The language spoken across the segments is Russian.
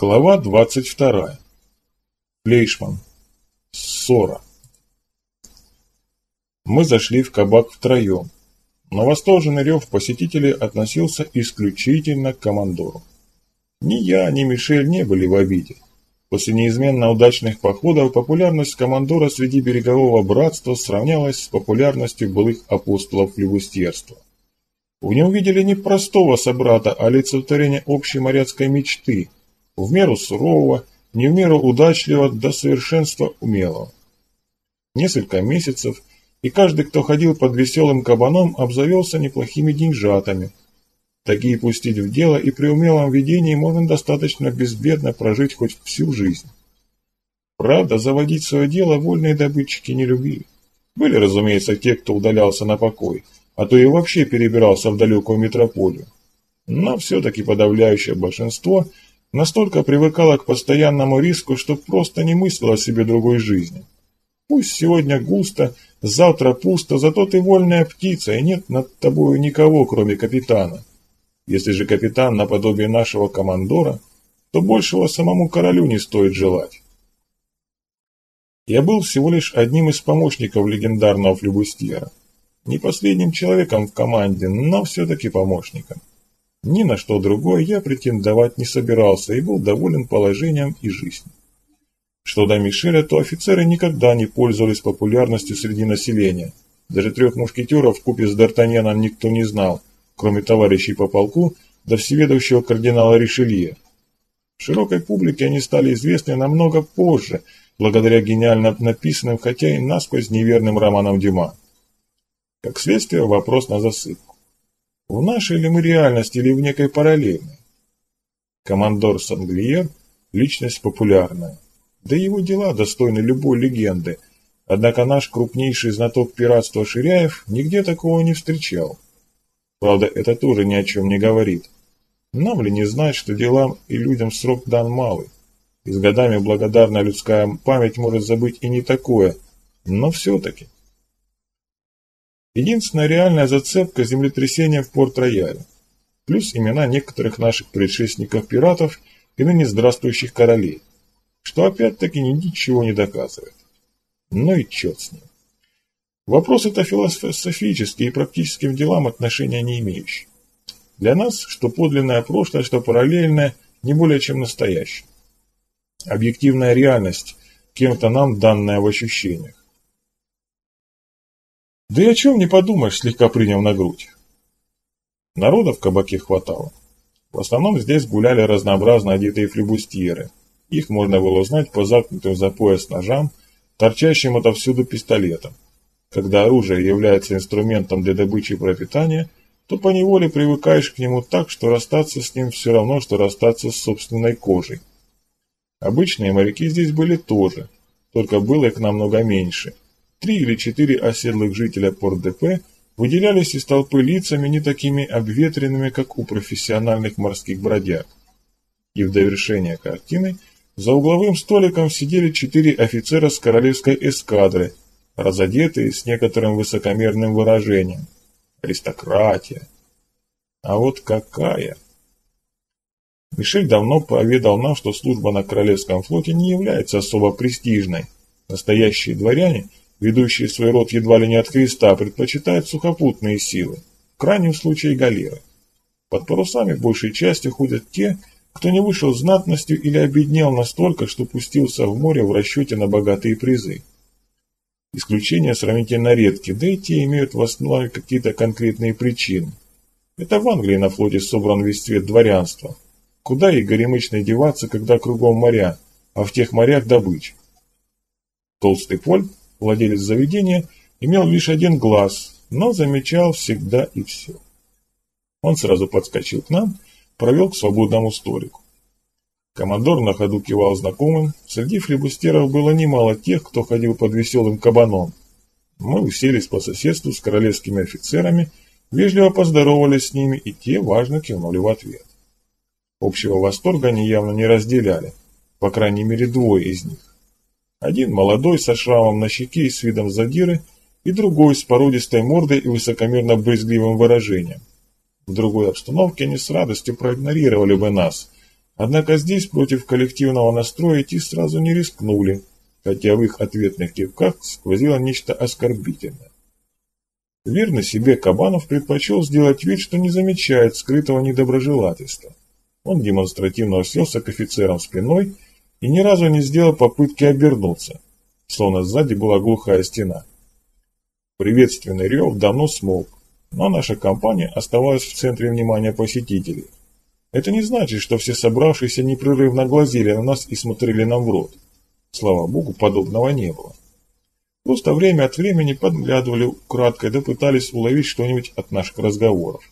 Глава 22. Флейшман. Ссора. Мы зашли в кабак втроем. Но восторженный рев посетителей относился исключительно к командору. Ни я, ни Мишель не были в обиде. После неизменно удачных походов популярность командора среди берегового братства сравнялась с популярностью былых апостолов флебустьерства. В нем видели не простого собрата, а олицетворение общей моряцкой мечты – в меру сурового, не в меру удачливого, до совершенства умелого. Несколько месяцев, и каждый, кто ходил под веселым кабаном, обзавелся неплохими деньжатами. Такие пустить в дело и при умелом ведении можно достаточно безбедно прожить хоть всю жизнь. Правда, заводить свое дело вольные добытчики не любили. Были, разумеется, те, кто удалялся на покой, а то и вообще перебирался в далекую метрополию. Но все-таки подавляющее большинство – настолько привыкала к постоянному риску, что просто не мыслила себе другой жизни. Пусть сегодня густо, завтра пусто, зато ты вольная птица, и нет над тобою никого, кроме капитана. Если же капитан наподобие нашего командора, то большего самому королю не стоит желать. Я был всего лишь одним из помощников легендарного флюбустьера. Не последним человеком в команде, но все-таки помощником. Ни на что другое я претендовать не собирался и был доволен положением и жизнью. Что до Мишеля, то офицеры никогда не пользовались популярностью среди населения. Даже трех мушкетеров купе с Д'Артаньяном никто не знал, кроме товарищей по полку до всеведущего кардинала Ришелье. Широкой публике они стали известны намного позже, благодаря гениально написанным, хотя и насквозь неверным романам Дюма. Как следствие, вопрос на засыпку. В нашей ли мы реальности или в некой параллельной? Командор Санглиер – личность популярная. Да его дела достойны любой легенды. Однако наш крупнейший знаток пиратства Ширяев нигде такого не встречал. Правда, это тоже ни о чем не говорит. Нам ли не знать, что делам и людям срок дан малый? И с годами благодарная людская память может забыть и не такое, но все-таки. Единственная реальная зацепка – землетрясения в Порт-Рояле. Плюс имена некоторых наших предшественников-пиратов и ныне здравствующих королей. Что опять-таки ничего не доказывает. Ну и черт с ним. Вопрос это философический и практическим делам отношения не имеющий. Для нас, что подлинное прошлое, что параллельное, не более чем настоящее. Объективная реальность, кем-то нам данная в ощущениях. Да и о чем не подумаешь, слегка приняв на грудь. Народа в кабаке хватало. В основном здесь гуляли разнообразно одетые флебустьеры. Их можно было узнать по заткнутым за пояс ножам, торчащим отовсюду пистолетам. Когда оружие является инструментом для добычи пропитания, то поневоле привыкаешь к нему так, что расстаться с ним все равно, что расстаться с собственной кожей. Обычные моряки здесь были тоже, только было их намного меньше – Три или четыре оседлых жителя Порт-ДП выделялись из толпы лицами не такими обветренными, как у профессиональных морских бродяг. И в довершение картины за угловым столиком сидели четыре офицера с королевской эскадры, разодетые с некоторым высокомерным выражением. Аристократия. А вот какая! Мишель давно поведал нам, что служба на Королевском флоте не является особо престижной. Настоящие дворяне – ведущие свой род едва ли не от креста, предпочитают сухопутные силы, в крайнем случае галеры. Под парусами большей частью ходят те, кто не вышел знатностью или обеднел настолько, что пустился в море в расчете на богатые призы. Исключения сравнительно редки, да и те имеют в основе какие-то конкретные причины. Это в Англии на флоте собран весь цвет дворянства. Куда и горемычно деваться, когда кругом моря, а в тех морях добыча. Толстый Поль Владелец заведения имел лишь один глаз, но замечал всегда и все. Он сразу подскочил к нам, провел к свободному столику. Командор на ходу кивал знакомым, среди флебустеров было немало тех, кто ходил под веселым кабаном. Мы уселись по соседству с королевскими офицерами, вежливо поздоровались с ними, и те важно кивнули в ответ. Общего восторга они явно не разделяли, по крайней мере двое из них. Один молодой, со шрамом на щеке и с видом задиры, и другой с породистой мордой и высокомерно-брезгливым выражением. В другой обстановке они с радостью проигнорировали бы нас, Однако здесь против коллективного настроя идти сразу не рискнули, хотя в их ответных кивках сквозило нечто оскорбительное. Верно себе Кабанов предпочел сделать вид, что не замечает скрытого недоброжелательства. Он демонстративно уселся к офицерам спиной и ни разу не сделал попытки обернуться, словно сзади была глухая стена. Приветственный рев давно смолк, но наша компания оставалась в центре внимания посетителей. Это не значит, что все собравшиеся непрерывно глазели на нас и смотрели нам в рот. Слава богу, подобного не было. Просто время от времени подглядывали кратко да пытались уловить что-нибудь от наших разговоров.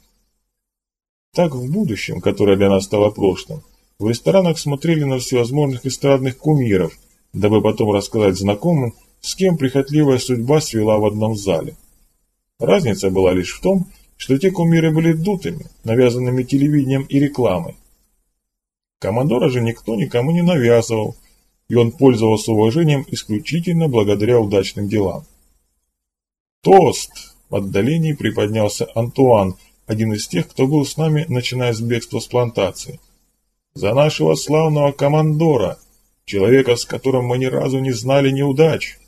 Так в будущем, которое для нас стало прошлым, в ресторанах смотрели на всевозможных эстрадных кумиров, дабы потом рассказать знакомым, с кем прихотливая судьба свела в одном зале. Разница была лишь в том, что те кумиры были дутыми, навязанными телевидением и рекламой. Командора же никто никому не навязывал – и он пользовался уважением исключительно благодаря удачным делам. «Тост!» – в отдалении приподнялся Антуан, один из тех, кто был с нами, начиная с бегства с плантации. «За нашего славного командора, человека, с которым мы ни разу не знали неудач!»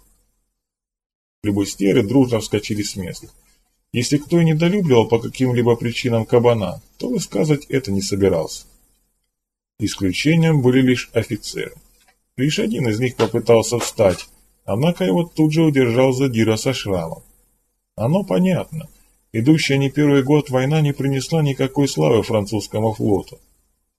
Любостеры дружно вскочили с места. Если кто и недолюбливал по каким-либо причинам кабана, то высказывать это не собирался. Исключением были лишь офицеры. Лишь один из них попытался встать, однако его тут же удержал задира со шрамом. Оно понятно. Идущая не первый год война не принесла никакой славы французскому флоту.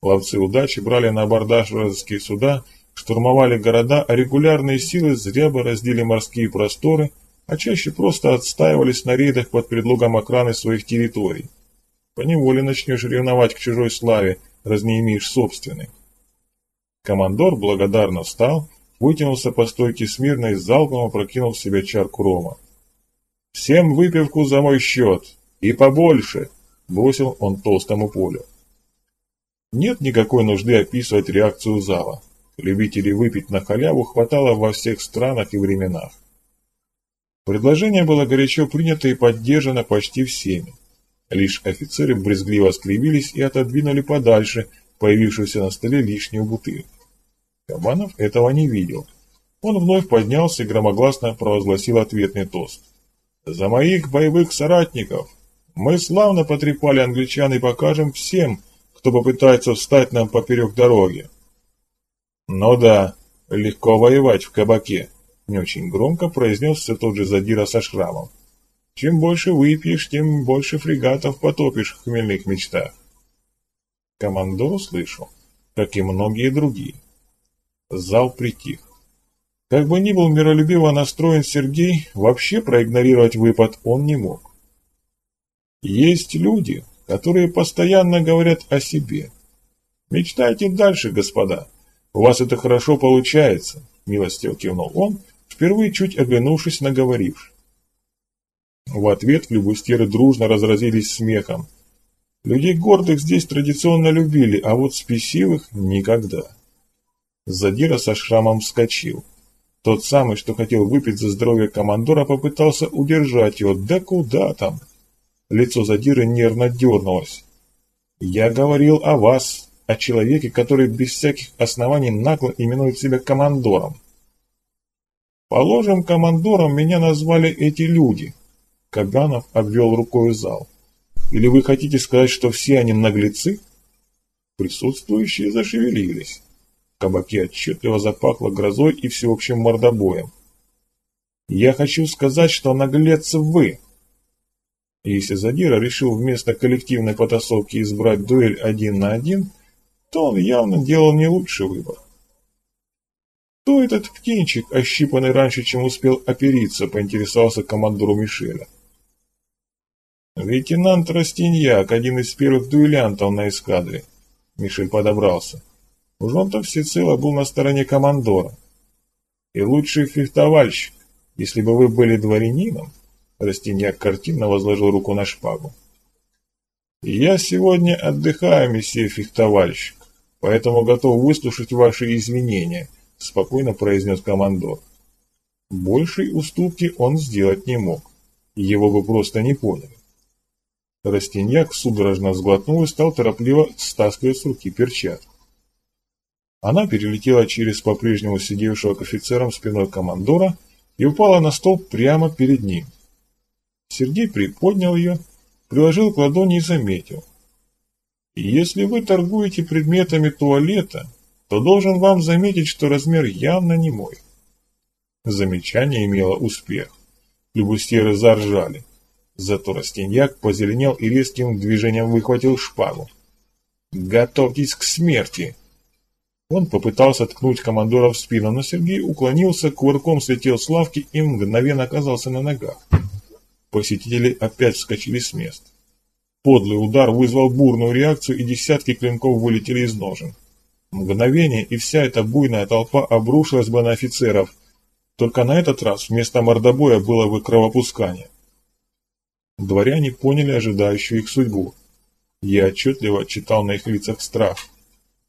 Ловцы удачи брали на абордаж вражеские суда, штурмовали города, а регулярные силы зря бы раздели морские просторы, а чаще просто отстаивались на рейдах под предлогом охраны своих территорий. Поневоле начнешь ревновать к чужой славе, раз не имеешь собственной. Командор благодарно встал, вытянулся по стойке смирно и залпом опрокинул в себя чарку рома. «Всем выпивку за мой счет! И побольше!» – бросил он толстому полю. Нет никакой нужды описывать реакцию зала. Любителей выпить на халяву хватало во всех странах и временах. Предложение было горячо принято и поддержано почти всеми. Лишь офицеры брезгливо скривились и отодвинули подальше – появившуюся на столе лишнюю бутыль. Кабанов этого не видел. Он вновь поднялся и громогласно провозгласил ответный тост. «За моих боевых соратников! Мы славно потрепали англичан и покажем всем, кто попытается встать нам поперек дороги!» «Ну да, легко воевать в кабаке», — не очень громко произнес все тот же задира со шрамом. «Чем больше выпьешь, тем больше фрегатов потопишь в хмельных мечтах. Командор услышал, как и многие другие. Зал притих. Как бы ни был миролюбиво настроен Сергей, вообще проигнорировать выпад он не мог. Есть люди, которые постоянно говорят о себе. Мечтайте дальше, господа. У вас это хорошо получается, милостиво кивнул он, впервые чуть оглянувшись на. В ответ флебустеры дружно разразились смехом. Людей гордых здесь традиционно любили, а вот спесивых никогда. Задира со шрамом вскочил. Тот самый, что хотел выпить за здоровье командора, попытался удержать его. Да куда там? Лицо Задира нервно дернулось. «Я говорил о вас, о человеке, который без всяких оснований нагло именует себя командором. Положим, командором меня назвали эти люди». Каганов обвел рукой зал. Или вы хотите сказать, что все они наглецы? Присутствующие зашевелились. В кабаке отчетливо запахло грозой и всеобщим мордобоем. Я хочу сказать, что наглец вы. Если Задира решил вместо коллективной потасовки избрать дуэль один на один, то он явно делал не лучший выбор. Кто этот птенчик, ощипанный раньше, чем успел опериться, поинтересовался командору Мишеля. «Лейтенант Растиньяк, один из первых дуэлянтов на эскадре». Мишель подобрался. Уж он-то всецело был на стороне командора. «И лучший фехтовальщик, если бы вы были дворянином», Растиньяк картинно возложил руку на шпагу. «Я сегодня отдыхаю, месье фехтовальщик, поэтому готов выслушать ваши извинения», спокойно произнес командор. Большей уступки он сделать не мог. Его бы просто не поняли. Растиньяк судорожно сглотнул и стал торопливо стаскивать с руки перчатку. Она перелетела через по-прежнему сидевшего к офицерам спиной командора и упала на стол прямо перед ним. Сергей приподнял ее, приложил к ладони и заметил. «Если вы торгуете предметами туалета, то должен вам заметить, что размер явно не мой». Замечание имело успех. Любустьеры заржали. Зато Растиньяк позеленел и резким движением выхватил шпагу. «Готовьтесь к смерти!» Он попытался ткнуть командора в спину, но Сергей уклонился, кувырком слетел с лавки и мгновенно оказался на ногах. Посетители опять вскочили с мест. Подлый удар вызвал бурную реакцию, и десятки клинков вылетели из ножен. Мгновение, и вся эта буйная толпа обрушилась бы на офицеров. Только на этот раз вместо мордобоя было бы кровопускание. Дворяне поняли ожидающую их судьбу. Я отчетливо читал на их лицах страх.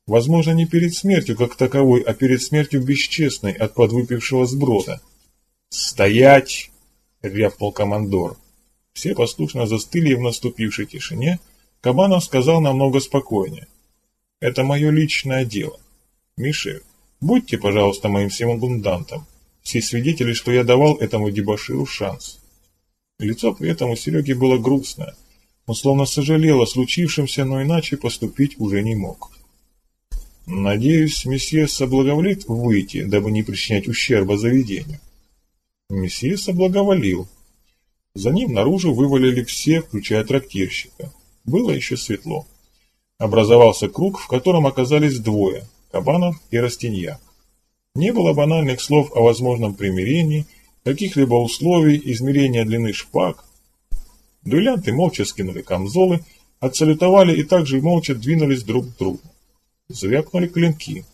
Возможно, не перед смертью как таковой, а перед смертью бесчестной от подвыпившего сброда. «Стоять!» — рявкнул командор. Все послушно застыли в наступившей тишине Кабанов сказал намного спокойнее. «Это мое личное дело. Мишель, будьте, пожалуйста, моим секундантом. Все свидетели, что я давал этому дебоширу шанс». Лицо при этом у Сереги было грустное. Он словно сожалел о случившемся, но иначе поступить уже не мог. «Надеюсь, месье соблаговолит выйти, дабы не причинять ущерба заведению». Месье соблаговолил. За ним наружу вывалили все, включая трактирщика. Было еще светло. Образовался круг, в котором оказались двое – Кабанов и Растиньяк. Не было банальных слов о возможном примирении, каких-либо условий, измерения длины шпаг. Дуэлянты молча скинули камзолы, отсалютовали и также молча двинулись друг к другу. Звякнули клинки.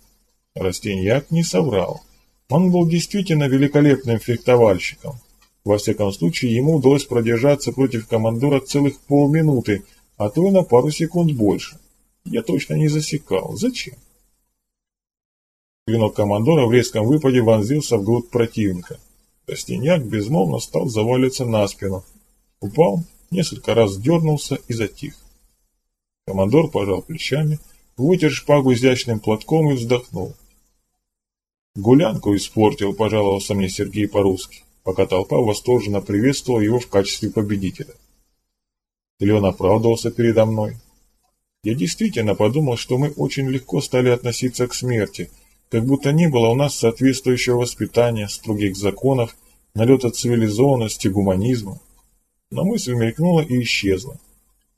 Растиньяк не соврал. Он был действительно великолепным фехтовальщиком. Во всяком случае, ему удалось продержаться против командора целых полминуты, а то и на пару секунд больше. Я точно не засекал. Зачем? Клинок командора в резком выпаде вонзился в грудь противника. Костяняк безмолвно стал заваливаться на спину. Упал, несколько раз дернулся и затих. Командор пожал плечами, вытер шпагу изящным платком и вздохнул. «Гулянку испортил», — пожаловался мне Сергей по-русски, пока толпа восторженно приветствовала его в качестве победителя. Или он оправдывался передо мной? Я действительно подумал, что мы очень легко стали относиться к смерти, как будто не было у нас соответствующего воспитания, строгих законов, налета цивилизованности, гуманизма. Но мысль мелькнула и исчезла.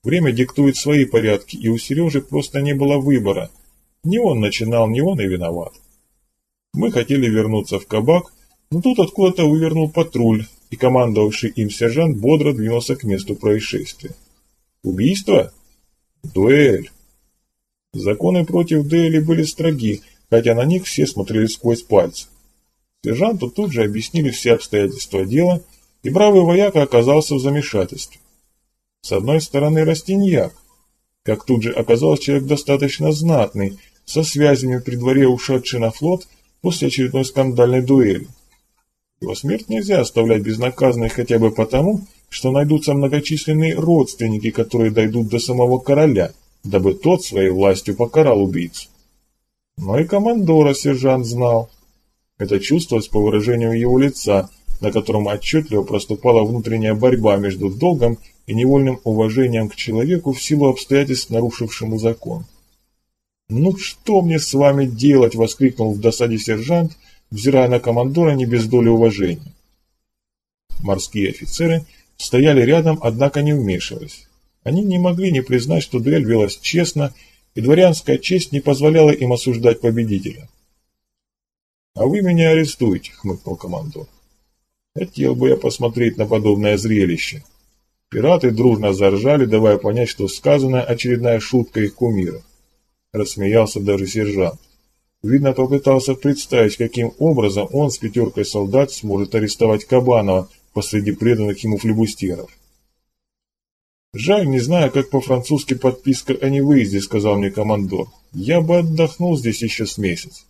Время диктует свои порядки, и у Сережи просто не было выбора. Не он начинал, не он и виноват. Мы хотели вернуться в кабак, но тут откуда-то вывернул патруль, и командовавший им сержант бодро двинулся к месту происшествия. Убийство? Дуэль. Законы против дуэли были строги, хотя на них все смотрели сквозь пальцы. Сержанту тут же объяснили все обстоятельства дела, и бравый вояка оказался в замешательстве. С одной стороны Растиньяк, как тут же оказался человек достаточно знатный, со связями при дворе ушедший на флот после очередной скандальной дуэли. Его смерть нельзя оставлять безнаказанной хотя бы потому, что найдутся многочисленные родственники, которые дойдут до самого короля, дабы тот своей властью покарал убийцу. Но и командора сержант знал. Это чувствовалось по выражению его лица, на котором отчетливо проступала внутренняя борьба между долгом и невольным уважением к человеку в силу обстоятельств, нарушившему закон. «Ну что мне с вами делать?» — воскликнул в досаде сержант, взирая на командора не без доли уважения. Морские офицеры стояли рядом, однако не вмешивались. Они не могли не признать, что дуэль велась честно, и дворянская честь не позволяла им осуждать победителя. «А вы меня арестуете», — хмыкнул командор. «Хотел бы я посмотреть на подобное зрелище». Пираты дружно заржали, давая понять, что сказанная очередная шутка их кумира. Рассмеялся даже сержант. Видно, попытался представить, каким образом он с пятеркой солдат сможет арестовать Кабанова посреди преданных ему флебустеров. «Жаль, не знаю, как по-французски подписка о невыезде», — сказал мне командор. «Я бы отдохнул здесь еще с месяц».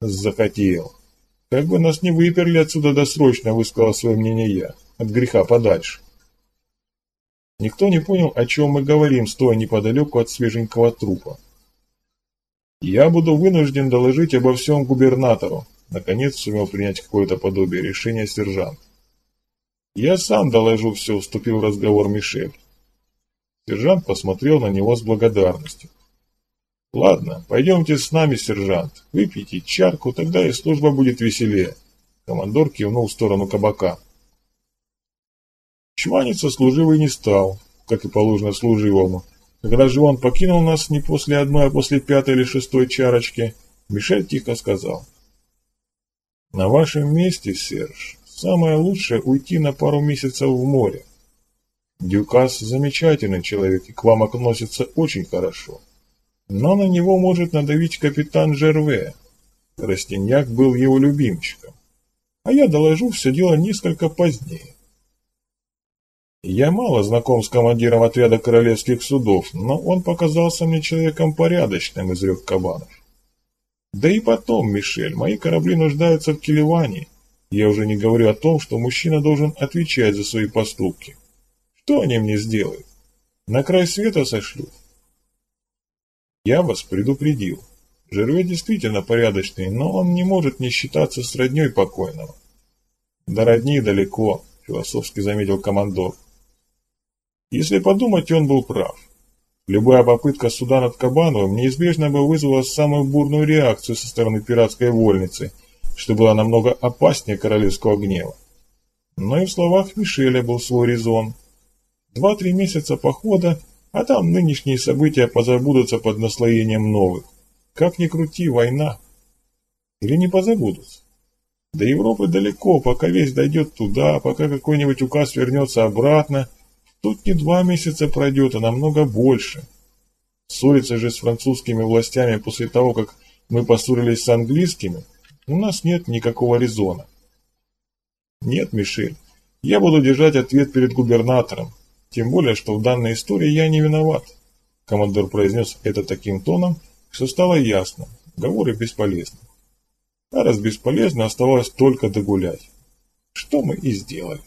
«Захотел. Как бы нас не выперли отсюда досрочно», — высказал свое мнение я. «От греха подальше». Никто не понял, о чем мы говорим, стоя неподалеку от свеженького трупа. Я буду вынужден доложить обо всем губернатору, наконец сумел принять какое-то подобие решения сержант. Я сам доложу все, вступил в разговор Мишель. Сержант посмотрел на него с благодарностью. Ладно, пойдемте с нами, сержант. Выпейте чарку, тогда и служба будет веселее. Командор кивнул в сторону кабака. Чваниться служивый не стал, как и положено служивому. Когда же он покинул нас не после одной, а после пятой или шестой чарочки, Мишель тихо сказал. «На вашем месте, Серж, самое лучшее уйти на пару месяцев в море. Дюкас замечательный человек и к вам относится очень хорошо. Но на него может надавить капитан Жерве. Растиньяк был его любимчиком. А я доложу все дело несколько позднее. Я мало знаком с командиром отряда королевских судов, но он показался мне человеком порядочным, изрек Кабанов. Да и потом, Мишель, мои корабли нуждаются в келевании. Я уже не говорю о том, что мужчина должен отвечать за свои поступки. Что они мне сделают? На край света сошлют? Я вас предупредил. Жерве действительно порядочный, но он не может не считаться с родней покойного. До родни далеко, философски заметил командор. Если подумать, он был прав. Любая попытка суда над Кабановым неизбежно бы вызвала самую бурную реакцию со стороны пиратской вольницы, что было намного опаснее королевского гнева. Но и в словах Мишеля был свой резон. Два-три месяца похода, а там нынешние события позабудутся под наслоением новых. Как ни крути, война. Или не позабудутся. До Европы далеко, пока весь дойдет туда, пока какой-нибудь указ вернется обратно. Тут не два месяца пройдет, а намного больше. Ссориться же с французскими властями после того, как мы поссорились с английскими, у нас нет никакого резона. Нет, Мишель, я буду держать ответ перед губернатором. Тем более, что в данной истории я не виноват. Командор произнес это таким тоном, что стало ясно. Говоры бесполезны. А раз бесполезно, оставалось только догулять. Что мы и сделали.